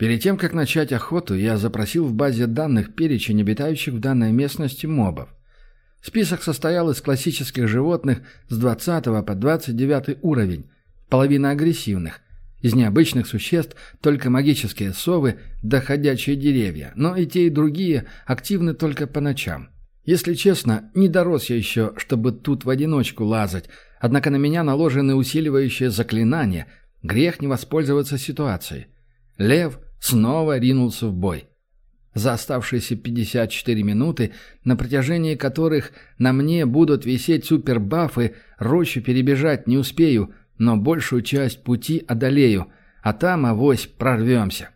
Перед тем, как начать охоту, я запросил в базе данных перечень обитающих в данной местности мобов. Список состоял из классических животных с 20 по 29 уровень, половина агрессивных. Из необычных существ только магические совы доходящие деревья, но и те, и другие активны только по ночам. Если честно, не дорос я еще, чтобы тут в одиночку лазать, однако на меня наложены усиливающие заклинания, грех не воспользоваться ситуацией. Лев снова ринулся в бой. За оставшиеся 54 минуты, на протяжении которых на мне будут висеть супербафы, рощу перебежать не успею, но большую часть пути одолею, а там авось прорвемся.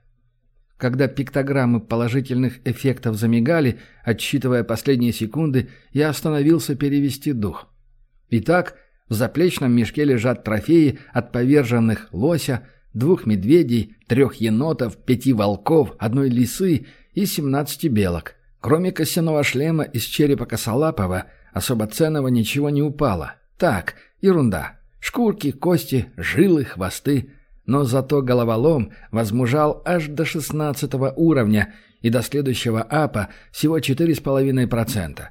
Когда пиктограммы положительных эффектов замигали, отсчитывая последние секунды, я остановился перевести дух. Итак, в заплечном мешке лежат трофеи от поверженных лося, двух медведей, трех енотов, пяти волков, одной лисы и семнадцати белок. Кроме костяного шлема из черепа косолапого, особо ценного ничего не упало. Так, ерунда. Шкурки, кости, жилы, хвосты. Но зато головолом возмужал аж до шестнадцатого уровня, и до следующего апа всего 4,5%.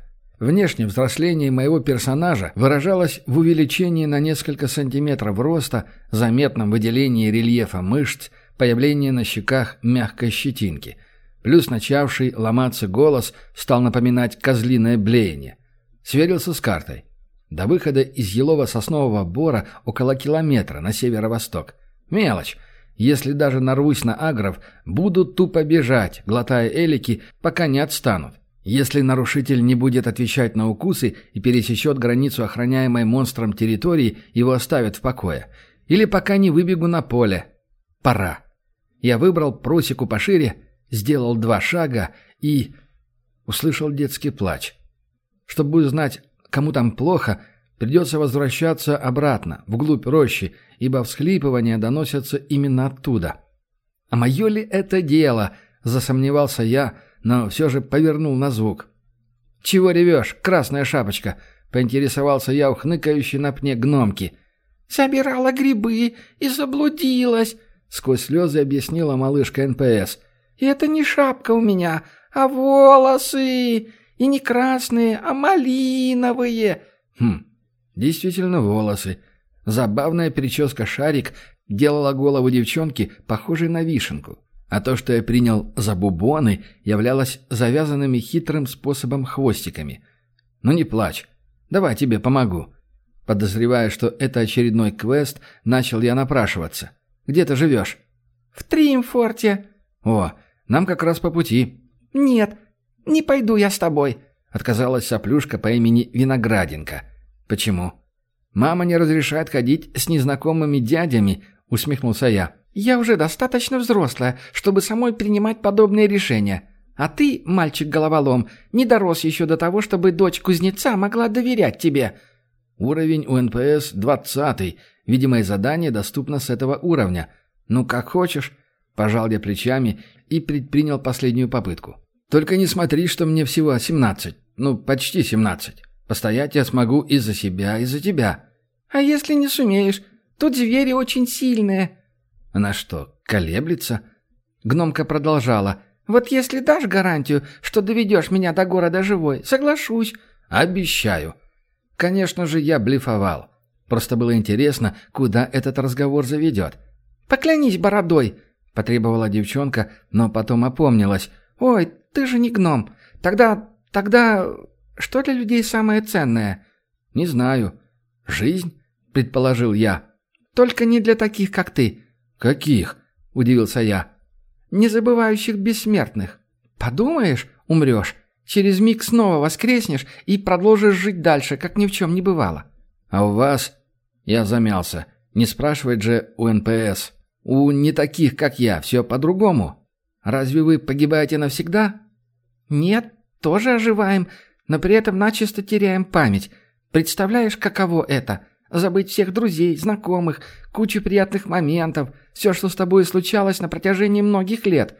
Внешнее взросление моего персонажа выражалось в увеличении на несколько сантиметров роста, заметном выделении рельефа мышц, появлении на щеках мягкой щетинки. Плюс начавший ломаться голос стал напоминать козлиное блеяние. Сверился с картой. До выхода из елово-соснового бора около километра на северо-восток. Мелочь. Если даже нарвусь на агров, буду тупо бежать, глотая элики, пока не отстанут. Если нарушитель не будет отвечать на укусы и пересечет границу охраняемой монстром территории, его оставят в покое. Или пока не выбегу на поле. Пора. Я выбрал просеку пошире, сделал два шага и... Услышал детский плач. Чтобы узнать, кому там плохо, придется возвращаться обратно, вглубь рощи, ибо всхлипывания доносятся именно оттуда. «А мое ли это дело?» — засомневался я, но все же повернул на звук. «Чего ревешь, красная шапочка?» — поинтересовался я у хныкающей на пне гномки. «Собирала грибы и заблудилась», — сквозь слезы объяснила малышка НПС. «И это не шапка у меня, а волосы, и не красные, а малиновые». «Хм, действительно волосы. Забавная прическа-шарик делала голову девчонки похожей на вишенку. А то, что я принял за бубоны, являлось завязанными хитрым способом хвостиками. «Ну не плачь. Давай тебе помогу». Подозревая, что это очередной квест, начал я напрашиваться. «Где ты живешь?» «В Тримфорте». «О, нам как раз по пути». «Нет, не пойду я с тобой», — отказалась соплюшка по имени Виноградинка. «Почему?» «Мама не разрешает ходить с незнакомыми дядями», — усмехнулся я. «Я уже достаточно взрослая, чтобы самой принимать подобные решения. А ты, мальчик-головолом, не дорос еще до того, чтобы дочь кузнеца могла доверять тебе». «Уровень у НПС двадцатый. Видимо, задание доступно с этого уровня. Ну, как хочешь». Пожал я плечами и предпринял последнюю попытку. «Только не смотри, что мне всего семнадцать. Ну, почти семнадцать. Постоять я смогу и за себя, и за тебя». «А если не сумеешь? Тут звери очень сильные». Она что, колеблется? Гномка продолжала. «Вот если дашь гарантию, что доведешь меня до города живой, соглашусь». «Обещаю». Конечно же, я блефовал. Просто было интересно, куда этот разговор заведет. «Поклянись бородой», — потребовала девчонка, но потом опомнилась. «Ой, ты же не гном. Тогда... тогда... Что для людей самое ценное?» «Не знаю. Жизнь?» — предположил я. «Только не для таких, как ты». «Каких?» — удивился я. «Не забывающих бессмертных. Подумаешь, умрешь. Через миг снова воскреснешь и продолжишь жить дальше, как ни в чем не бывало». «А у вас...» Я замялся. Не спрашивать же у НПС. «У не таких, как я, все по-другому. Разве вы погибаете навсегда?» «Нет, тоже оживаем, но при этом начисто теряем память. Представляешь, каково это? Забыть всех друзей, знакомых, кучу приятных моментов, все, что с тобой случалось на протяжении многих лет».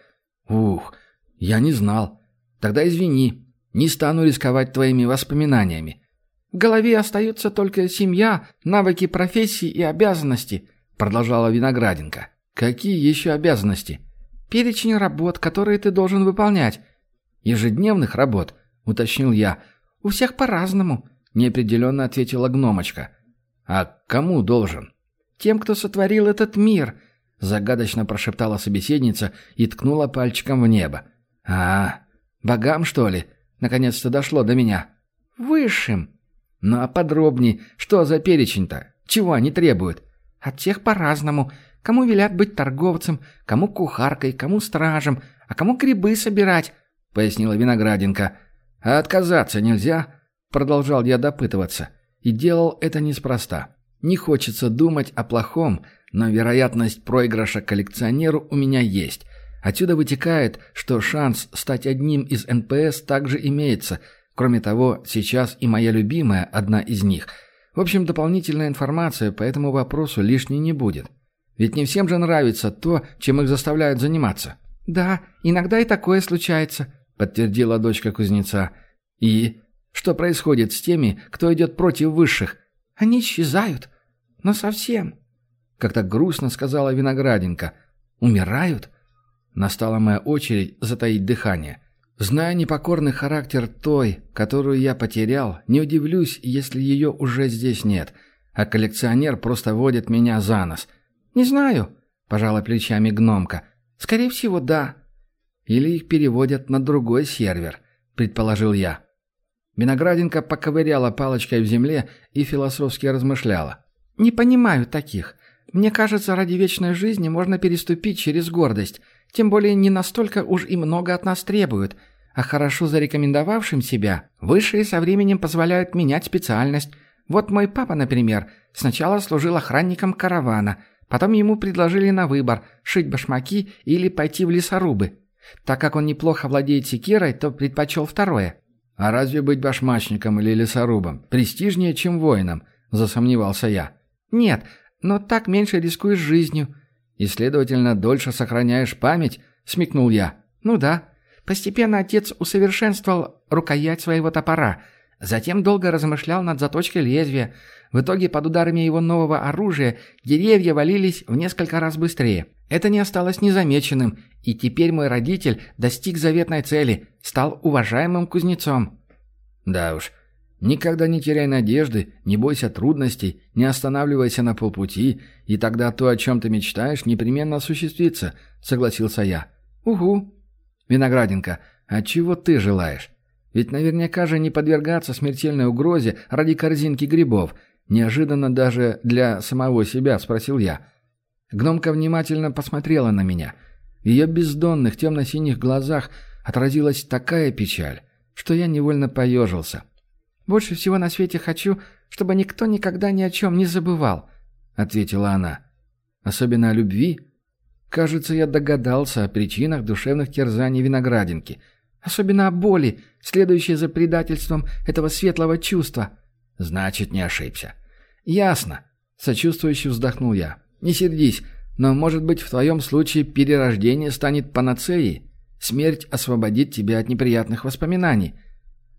«Ух, я не знал. Тогда извини, не стану рисковать твоими воспоминаниями». «В голове остается только семья, навыки профессии и обязанности», — продолжала Виноградинка. «Какие еще обязанности?» Перечень работ, которые ты должен выполнять». «Ежедневных работ», — уточнил я. «У всех по-разному», — неопределенно ответила гномочка. «А кому должен?» «Тем, кто сотворил этот мир», — загадочно прошептала собеседница и ткнула пальчиком в небо. «А, богам, что ли?» Наконец-то дошло до меня. «Высшим». «Ну а подробней, что за перечень-то? Чего они требуют?» «От всех по-разному. Кому велят быть торговцем, кому кухаркой, кому стражем, а кому грибы собирать», — пояснила Виноградинка. «А отказаться нельзя?» — продолжал я допытываться. И делал это неспроста. Не хочется думать о плохом, но вероятность проигрыша коллекционеру у меня есть. Отсюда вытекает, что шанс стать одним из НПС также имеется. Кроме того, сейчас и моя любимая одна из них. В общем, дополнительная информация по этому вопросу лишней не будет. Ведь не всем же нравится то, чем их заставляют заниматься. «Да, иногда и такое случается», — подтвердила дочка кузнеца. «И что происходит с теми, кто идет против высших?» «Они исчезают. Но совсем». Как-то грустно сказала Виноградинка. «Умирают?» Настала моя очередь затаить дыхание. Зная непокорный характер той, которую я потерял, не удивлюсь, если ее уже здесь нет, а коллекционер просто водит меня за нос — «Не знаю», — пожала плечами гномка. «Скорее всего, да». «Или их переводят на другой сервер», — предположил я. Виноградинка поковыряла палочкой в земле и философски размышляла. «Не понимаю таких. Мне кажется, ради вечной жизни можно переступить через гордость. Тем более не настолько уж и много от нас требуют. А хорошо зарекомендовавшим себя, высшие со временем позволяют менять специальность. Вот мой папа, например, сначала служил охранником каравана — Потом ему предложили на выбор – шить башмаки или пойти в лесорубы. Так как он неплохо владеет секирой, то предпочел второе. «А разве быть башмачником или лесорубом престижнее, чем воином?» – засомневался я. «Нет, но так меньше рискуешь жизнью». «И, следовательно, дольше сохраняешь память?» – смекнул я. «Ну да. Постепенно отец усовершенствовал рукоять своего топора. Затем долго размышлял над заточкой лезвия. В итоге под ударами его нового оружия деревья валились в несколько раз быстрее. Это не осталось незамеченным, и теперь мой родитель достиг заветной цели, стал уважаемым кузнецом. Да уж, никогда не теряй надежды, не бойся трудностей, не останавливайся на полпути, и тогда то, о чем ты мечтаешь, непременно осуществится, согласился я. Угу. Виноградинка, а чего ты желаешь? Ведь наверняка же не подвергаться смертельной угрозе ради корзинки грибов – Неожиданно даже для самого себя спросил я. Гномка внимательно посмотрела на меня. В ее бездонных темно-синих глазах отразилась такая печаль, что я невольно поежился. «Больше всего на свете хочу, чтобы никто никогда ни о чем не забывал», — ответила она. «Особенно о любви?» Кажется, я догадался о причинах душевных терзаний виноградинки. Особенно о боли, следующей за предательством этого светлого чувства. Значит, не ошибся. Ясно. Сочувствующе вздохнул я. Не сердись, но, может быть, в твоем случае перерождение станет панацеей? Смерть освободит тебя от неприятных воспоминаний.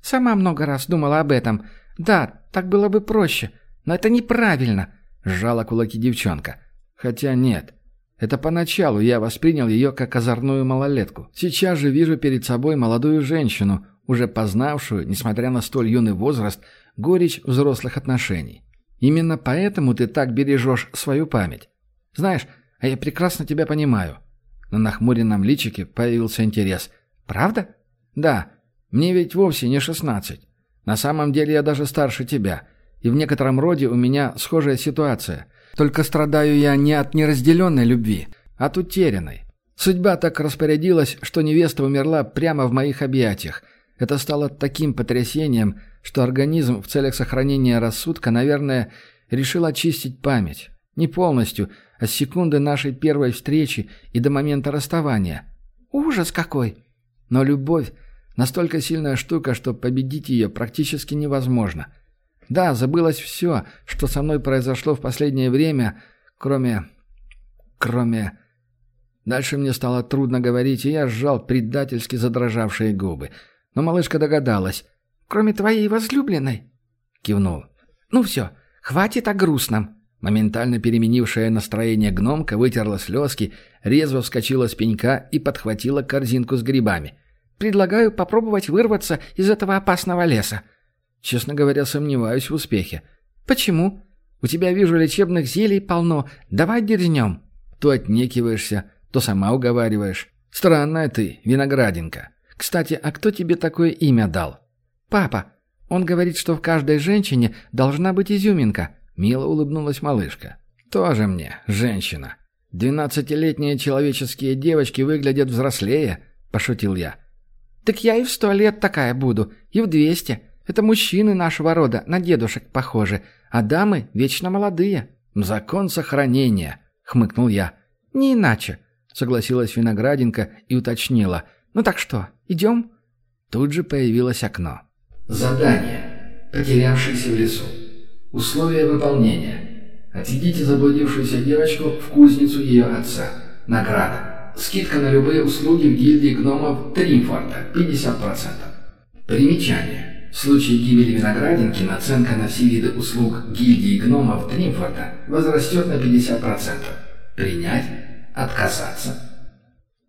Сама много раз думала об этом. Да, так было бы проще. Но это неправильно. Сжала кулаки девчонка. Хотя нет. Это поначалу я воспринял ее как озорную малолетку. Сейчас же вижу перед собой молодую женщину, уже познавшую, несмотря на столь юный возраст, горечь взрослых отношений. Именно поэтому ты так бережешь свою память. Знаешь, а я прекрасно тебя понимаю. На нахмуренном личике появился интерес. Правда? Да. Мне ведь вовсе не шестнадцать. На самом деле я даже старше тебя. И в некотором роде у меня схожая ситуация. Только страдаю я не от неразделенной любви, а от утерянной. Судьба так распорядилась, что невеста умерла прямо в моих объятиях – это стало таким потрясением, что организм в целях сохранения рассудка, наверное, решил очистить память. Не полностью, а с секунды нашей первой встречи и до момента расставания. Ужас какой! Но любовь – настолько сильная штука, что победить ее практически невозможно. Да, забылось все, что со мной произошло в последнее время, кроме... кроме... Дальше мне стало трудно говорить, и я сжал предательски задрожавшие губы – но малышка догадалась. «Кроме твоей возлюбленной?» Кивнул. «Ну все, хватит о грустном», — Моментально переменившая настроение гномка вытерла слезки, резво вскочила с пенька и подхватила корзинку с грибами. «Предлагаю попробовать вырваться из этого опасного леса». «Честно говоря, сомневаюсь в успехе». «Почему? У тебя, вижу, лечебных зелий полно. Давай дерзнем». То отнекиваешься, то сама уговариваешь. Странная ты, виноградинка. Кстати, а кто тебе такое имя дал? Папа. Он говорит, что в каждой женщине должна быть изюминка. Мило улыбнулась малышка. Тоже мне, женщина. Двенадцатилетние человеческие девочки выглядят взрослее, пошутил я. Так я и в сто лет такая буду, и в двести. Это мужчины нашего рода на дедушек похожи, а дамы вечно молодые. Закон сохранения, хмыкнул я. Не иначе, согласилась виноградинка и уточнила. «Ну так что, идем?» Тут же появилось окно. Задание. Потерявшийся в лесу. Условия выполнения. Отведите заблудившуюся девочку в кузницу ее отца. Награда. Скидка на любые услуги в гильдии гномов Тримфорта 50%. Примечание. В случае гибели виноградинки наценка на все виды услуг гильдии гномов Тримфорта возрастет на 50%. Принять? Отказаться?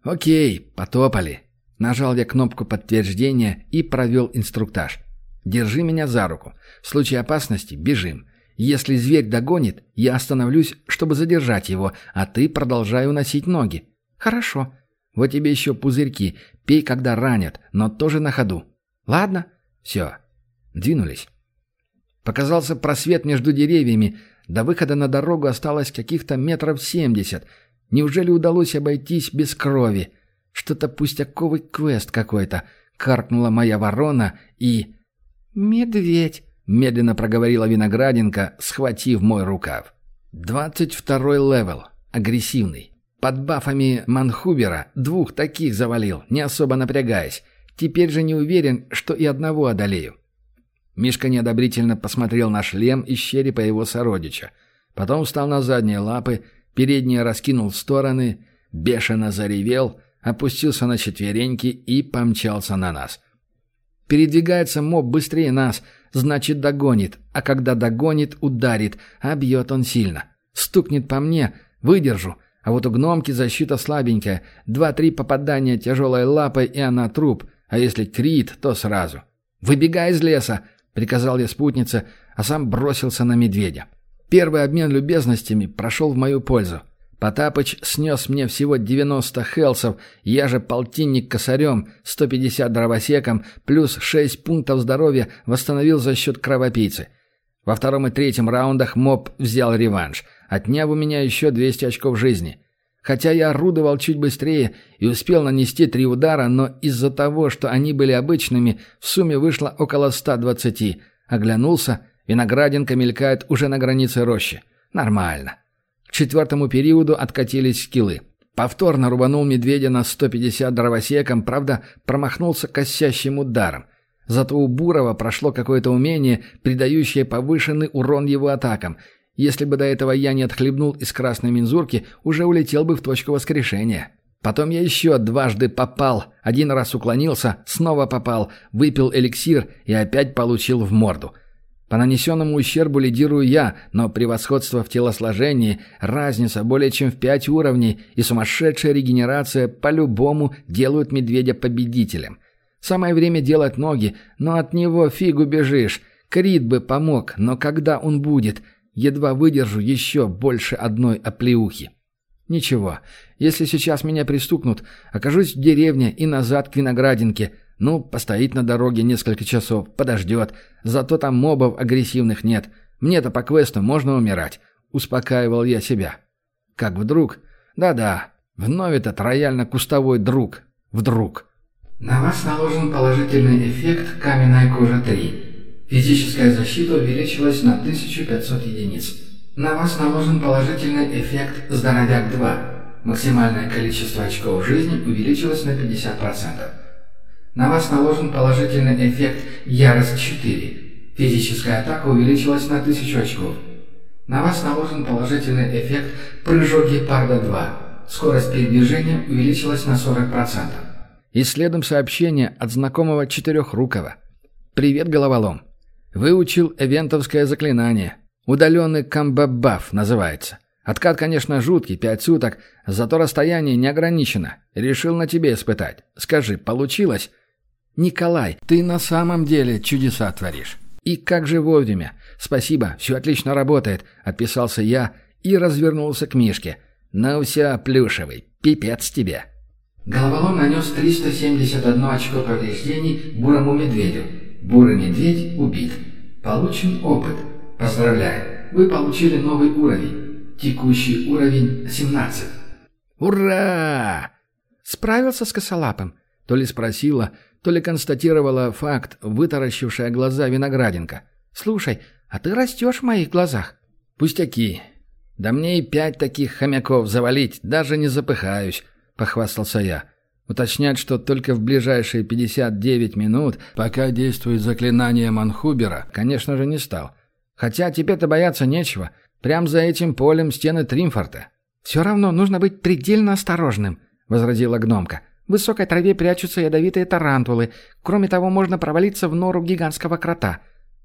Окей, потопали. Нажал я кнопку подтверждения и провел инструктаж. Держи меня за руку. В случае опасности бежим. Если зверь догонит, я остановлюсь, чтобы задержать его, а ты продолжай уносить ноги. Хорошо. Вот тебе еще пузырьки. Пей, когда ранят, но тоже на ходу. Ладно. Все. Двинулись. Показался просвет между деревьями. До выхода на дорогу осталось каких-то метров семьдесят — Неужели удалось обойтись без крови? Что-то пустяковый квест какой-то. Каркнула моя ворона и... «Медведь», — медленно проговорила виноградинка, схватив мой рукав. «Двадцать второй левел. Агрессивный. Под бафами Манхубера двух таких завалил, не особо напрягаясь. Теперь же не уверен, что и одного одолею». Мишка неодобрительно посмотрел на шлем из черепа его сородича. Потом встал на задние лапы, Передние раскинул в стороны, бешено заревел, опустился на четвереньки и помчался на нас. Передвигается моб быстрее нас, значит догонит, а когда догонит, ударит, а бьет он сильно. Стукнет по мне, выдержу, а вот у гномки защита слабенькая, два-три попадания тяжелой лапой, и она труп, а если крит, то сразу. «Выбегай из леса!» — приказал я спутнице, а сам бросился на медведя. Первый обмен любезностями прошел в мою пользу. Потапыч снес мне всего 90 хелсов, я же полтинник косарем, 150 дровосеком, плюс 6 пунктов здоровья восстановил за счет кровопийцы. Во втором и третьем раундах моб взял реванш, отняв у меня еще 200 очков жизни. Хотя я орудовал чуть быстрее и успел нанести три удара, но из-за того, что они были обычными, в сумме вышло около 120. Оглянулся — Виноградинка мелькает уже на границе рощи. Нормально. Четвертому периоду откатились скиллы. Повторно рубанул медведя на 150 дровосеком, правда, промахнулся косящим ударом. Зато у Бурова прошло какое-то умение, придающее повышенный урон его атакам. Если бы до этого я не отхлебнул из красной мензурки, уже улетел бы в точку воскрешения. Потом я еще дважды попал, один раз уклонился, снова попал, выпил эликсир и опять получил в морду – по нанесенному ущербу лидирую я, но превосходство в телосложении, разница более чем в пять уровней и сумасшедшая регенерация по-любому делают медведя победителем. Самое время делать ноги, но от него фигу бежишь. Крит бы помог, но когда он будет? Едва выдержу еще больше одной оплеухи. Ничего, если сейчас меня пристукнут, окажусь в деревне и назад к виноградинке – ну, постоит на дороге несколько часов, подождет. Зато там мобов агрессивных нет. Мне-то по квесту можно умирать. Успокаивал я себя. Как вдруг... Да-да, вновь этот рояльно-кустовой друг. Вдруг. На вас наложен положительный эффект «Каменная кожа 3». Физическая защита увеличилась на 1500 единиц. На вас наложен положительный эффект «Здоровяк 2». Максимальное количество очков жизни увеличилось на 50%. На вас наложен положительный эффект «Ярость-4». Физическая атака увеличилась на 1000 очков. На вас наложен положительный эффект «Прыжок Гепарда-2». Скорость передвижения увеличилась на 40%. И следом сообщение от знакомого Четырехрукого. «Привет, головолом. Выучил эвентовское заклинание. Удаленный камбабаф называется. Откат, конечно, жуткий, пять суток, зато расстояние не ограничено. Решил на тебе испытать. Скажи, получилось? Николай, ты на самом деле чудеса творишь. И как же вовремя. Спасибо, все отлично работает, отписался я и развернулся к Мишке. Ну все, плюшевый, пипец тебе. Головолом нанес 371 очко повреждений бурому медведю. Бурый медведь убит. Получен опыт. Поздравляю, вы получили новый уровень. Текущий уровень 17. Ура! Справился с косолапым? То ли спросила, то ли констатировала факт, вытаращившая глаза виноградинка. «Слушай, а ты растешь в моих глазах». «Пустяки. Да мне и пять таких хомяков завалить, даже не запыхаюсь», — похвастался я. Уточнять, что только в ближайшие 59 минут, пока действует заклинание Манхубера, конечно же, не стал. Хотя тебе-то бояться нечего. Прям за этим полем стены Тримфорта. «Все равно нужно быть предельно осторожным», — возразила гномка. В высокой траве прячутся ядовитые тарантулы. Кроме того, можно провалиться в нору гигантского крота».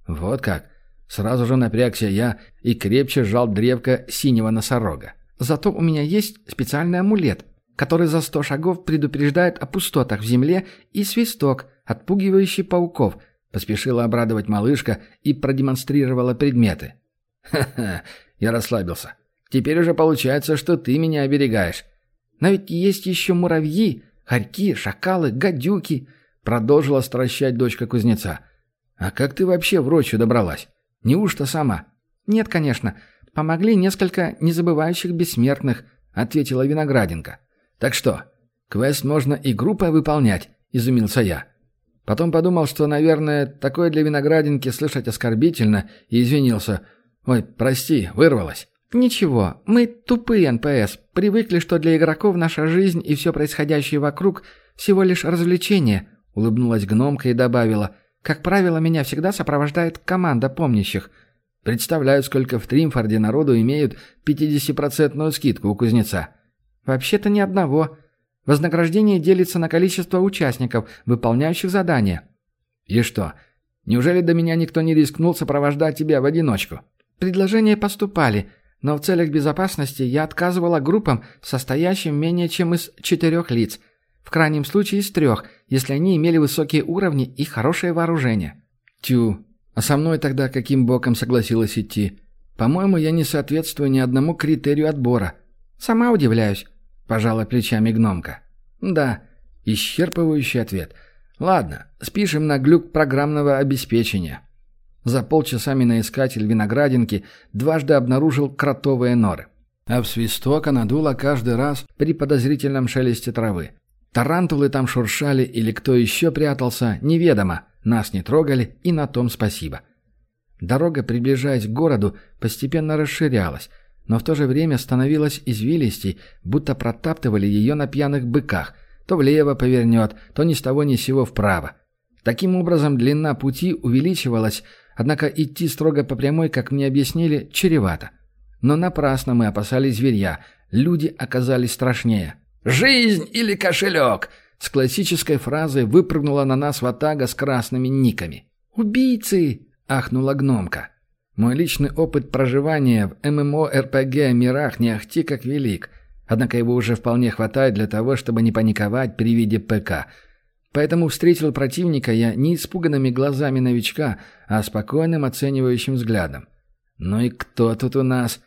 «Вот как!» Сразу же напрягся я и крепче сжал древко синего носорога. «Зато у меня есть специальный амулет, который за сто шагов предупреждает о пустотах в земле и свисток, отпугивающий пауков», — поспешила обрадовать малышка и продемонстрировала предметы. «Ха-ха!» — я расслабился. «Теперь уже получается, что ты меня оберегаешь». «Но ведь есть еще муравьи», Хорьки, шакалы, гадюки!» — продолжила стращать дочка кузнеца. «А как ты вообще в рощу добралась? Неужто сама?» «Нет, конечно. Помогли несколько незабывающих бессмертных», — ответила Виноградинка. «Так что, квест можно и группой выполнять?» — изумился я. Потом подумал, что, наверное, такое для Виноградинки слышать оскорбительно, и извинился. «Ой, прости, вырвалось». «Ничего, мы тупые НПС, привыкли, что для игроков наша жизнь и все происходящее вокруг всего лишь развлечение», — улыбнулась гномка и добавила. «Как правило, меня всегда сопровождает команда помнящих». «Представляю, сколько в Тримфорде народу имеют 50-процентную скидку у кузнеца». «Вообще-то ни одного. Вознаграждение делится на количество участников, выполняющих задания». «И что, неужели до меня никто не рискнул сопровождать тебя в одиночку?» «Предложения поступали», — но в целях безопасности я отказывала группам, состоящим менее чем из четырех лиц. В крайнем случае из трех, если они имели высокие уровни и хорошее вооружение. Тю, а со мной тогда каким боком согласилась идти? По-моему, я не соответствую ни одному критерию отбора. Сама удивляюсь, пожала плечами гномка. Да, исчерпывающий ответ. Ладно, спишем на глюк программного обеспечения. За полчаса миноискатель виноградинки дважды обнаружил кротовые норы. А в свисток она дула каждый раз при подозрительном шелесте травы. Тарантулы там шуршали или кто еще прятался, неведомо. Нас не трогали, и на том спасибо. Дорога, приближаясь к городу, постепенно расширялась, но в то же время становилась извилистей, будто протаптывали ее на пьяных быках. То влево повернет, то ни с того ни сего вправо. Таким образом, длина пути увеличивалась, Однако идти строго по прямой, как мне объяснили, чревато. Но напрасно мы опасались зверья. Люди оказались страшнее. «Жизнь или кошелек?» С классической фразой выпрыгнула на нас ватага с красными никами. «Убийцы!» — ахнула гномка. Мой личный опыт проживания в ММО-РПГ мирах не ахти как велик. Однако его уже вполне хватает для того, чтобы не паниковать при виде ПК — Поэтому встретил противника я не испуганными глазами новичка, а спокойным оценивающим взглядом. «Ну и кто тут у нас?»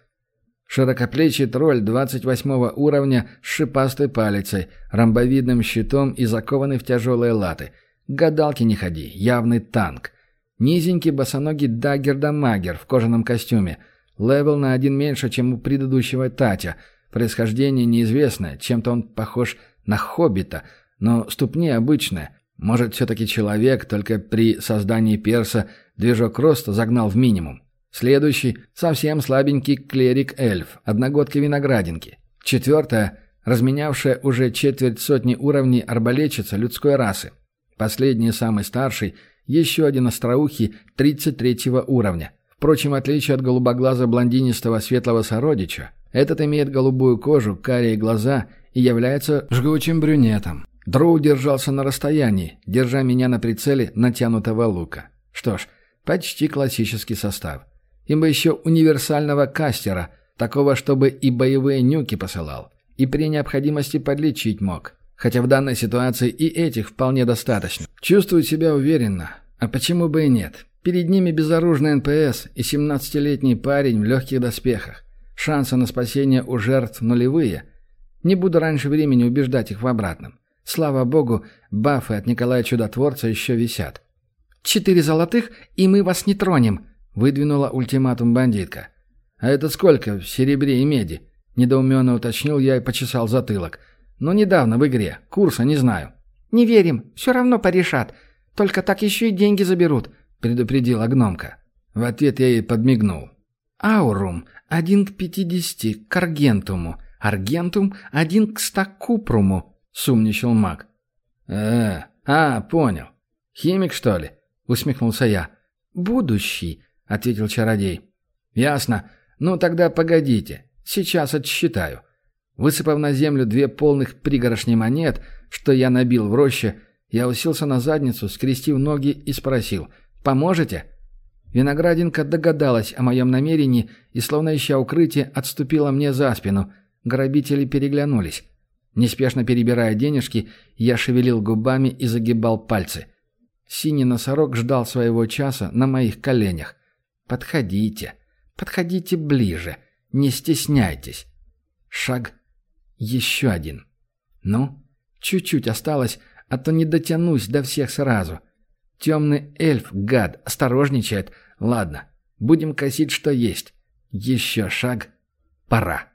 Широкоплечий тролль 28 уровня с шипастой палицей, ромбовидным щитом и закованный в тяжелые латы. К гадалке не ходи, явный танк. Низенький босоногий даггер-дамагер в кожаном костюме. Левел на один меньше, чем у предыдущего Татя. Происхождение неизвестное, чем-то он похож на хоббита – но ступни обычные. Может, все-таки человек, только при создании перса движок роста загнал в минимум. Следующий – совсем слабенький клерик-эльф, одногодка виноградинки. Четвертая – разменявшая уже четверть сотни уровней арбалетчица людской расы. Последний, самый старший – еще один остроухий 33 уровня. Впрочем, в отличие от голубоглаза блондинистого светлого сородича, этот имеет голубую кожу, карие глаза и является жгучим брюнетом. Дроу держался на расстоянии, держа меня на прицеле натянутого лука. Что ж, почти классический состав. Им бы еще универсального кастера, такого, чтобы и боевые нюки посылал, и при необходимости подлечить мог. Хотя в данной ситуации и этих вполне достаточно. Чувствую себя уверенно. А почему бы и нет? Перед ними безоружный НПС и 17-летний парень в легких доспехах. Шансы на спасение у жертв нулевые. Не буду раньше времени убеждать их в обратном. Слава богу, бафы от Николая Чудотворца еще висят. «Четыре золотых, и мы вас не тронем», — выдвинула ультиматум бандитка. «А это сколько в серебре и меди?» — недоуменно уточнил я и почесал затылок. «Ну, недавно в игре. Курса не знаю». «Не верим. Все равно порешат. Только так еще и деньги заберут», — предупредила гномка. В ответ я ей подмигнул. «Аурум. Один к пятидесяти. К аргентуму. Аргентум. Один к ста купруму», — сумничал маг. «Э, а, понял. Химик, что ли?» — усмехнулся я. «Будущий», — ответил чародей. «Ясно. Ну тогда погодите. Сейчас отсчитаю». Высыпав на землю две полных пригорошни монет, что я набил в роще, я уселся на задницу, скрестив ноги и спросил «Поможете?» Виноградинка догадалась о моем намерении и, словно ища укрытие, отступила мне за спину. Грабители переглянулись. Неспешно перебирая денежки, я шевелил губами и загибал пальцы. Синий носорог ждал своего часа на моих коленях. «Подходите, подходите ближе, не стесняйтесь». Шаг. Еще один. Ну, чуть-чуть осталось, а то не дотянусь до всех сразу. Темный эльф, гад, осторожничает. Ладно, будем косить, что есть. Еще шаг. Пора.